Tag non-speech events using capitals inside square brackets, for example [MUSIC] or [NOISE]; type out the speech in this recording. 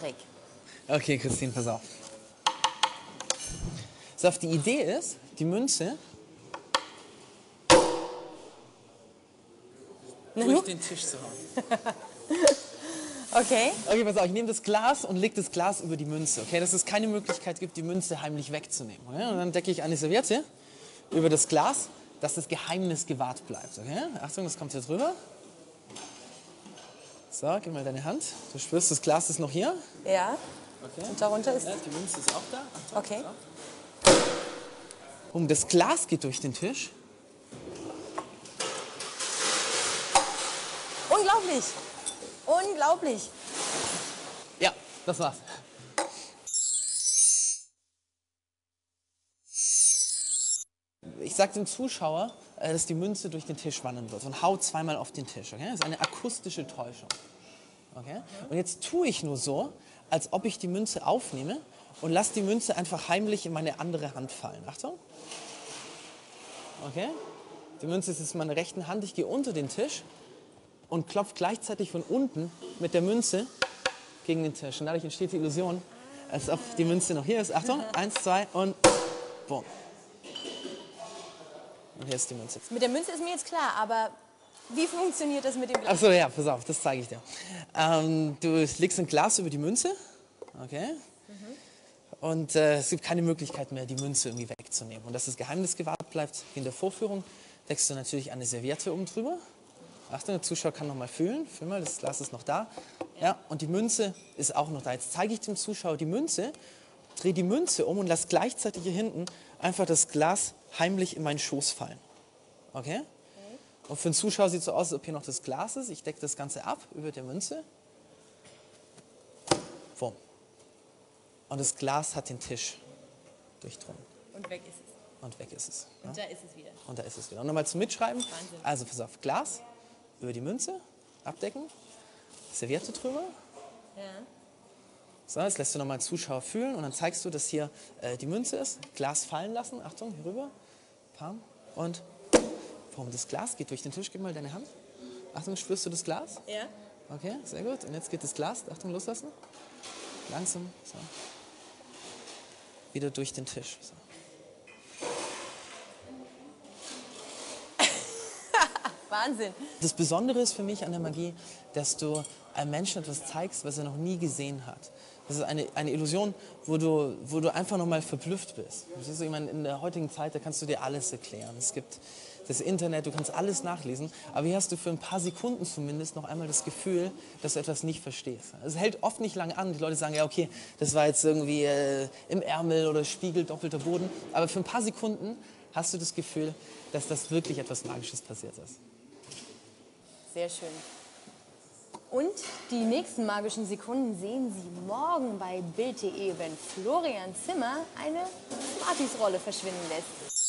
Trick. Okay, Christine, pass auf. So, auf die Idee ist, die Münze durch den Tisch zu hauen. [LAUGHS] Okay. Okay, pass auf, ich nehme das Glas und lege das Glas über die Münze, okay? Dass es keine Möglichkeit gibt, die Münze heimlich wegzunehmen. Okay? Und dann decke ich eine Serviette über das Glas, dass das Geheimnis gewahrt bleibt, okay? Achtung, das kommt hier drüber. So, gib mal deine Hand. Du spürst, das Glas ist noch hier. Ja. Okay. Und darunter ist. Ja, die Münze ist auch da. Achtung. Okay. Um das Glas geht durch den Tisch. Unglaublich. Unglaublich. Ja, das war's. Ich sage dem Zuschauer, dass die Münze durch den Tisch wandern wird und hau zweimal auf den Tisch. Okay? Das ist eine akustische Täuschung. Okay? Und jetzt tue ich nur so, als ob ich die Münze aufnehme und lasse die Münze einfach heimlich in meine andere Hand fallen. Achtung. Okay? Die Münze ist jetzt in meiner rechten Hand. Ich gehe unter den Tisch und klopfe gleichzeitig von unten mit der Münze gegen den Tisch. Und dadurch entsteht die Illusion, als ob die Münze noch hier ist. Achtung, eins, zwei und boom. Und hier ist die Münze. Mit der Münze ist mir jetzt klar, aber wie funktioniert das mit dem Glas? Achso, ja, pass auf, das zeige ich dir. Ähm, du legst ein Glas über die Münze, okay? Und äh, es gibt keine Möglichkeit mehr, die Münze irgendwie wegzunehmen. Und dass das Geheimnis gewahrt bleibt in der Vorführung, deckst du natürlich eine Serviette oben drüber. Achtung, der Zuschauer kann noch mal fühlen. Fühl mal, das Glas ist noch da. Ja, und die Münze ist auch noch da. Jetzt zeige ich dem Zuschauer die Münze, drehe die Münze um und lasse gleichzeitig hier hinten einfach das Glas heimlich in meinen Schoß fallen. Okay? Und für den Zuschauer sieht es so aus, als ob hier noch das Glas ist. Ich decke das Ganze ab über der Münze. Bumm. Und das Glas hat den Tisch durchdrungen. Und weg ist es. Und weg ist es. Und da ist es wieder. Und da ist es wieder. Und nochmal zum Mitschreiben. Wahnsinn. Also pass auf, Glas über die Münze, abdecken, Serviette drüber. Ja. So, jetzt lässt du nochmal den Zuschauer fühlen und dann zeigst du, dass hier äh, die Münze ist. Glas fallen lassen, Achtung, hier rüber. Pam. Und warum das Glas geht durch den Tisch, gib mal deine Hand. Achtung, spürst du das Glas? Ja. Okay, sehr gut. Und jetzt geht das Glas, Achtung, loslassen. Langsam, so. Wieder durch den Tisch. So. Wahnsinn. Das Besondere ist für mich an der Magie, dass du einem Menschen etwas zeigst, was er noch nie gesehen hat. Das ist eine, eine Illusion, wo du, wo du einfach nochmal verblüfft bist. Verstehst du? Ich meine, in der heutigen Zeit, da kannst du dir alles erklären. Es gibt das Internet, du kannst alles nachlesen, aber hier hast du für ein paar Sekunden zumindest noch einmal das Gefühl, dass du etwas nicht verstehst. Es hält oft nicht lange an. Die Leute sagen, ja okay, das war jetzt irgendwie äh, im Ärmel oder Spiegel, doppelter Boden. Aber für ein paar Sekunden hast du das Gefühl, dass das wirklich etwas Magisches passiert ist. Sehr schön. Und die nächsten magischen Sekunden sehen Sie morgen bei Bild.de, wenn Florian Zimmer eine Smarties-Rolle verschwinden lässt.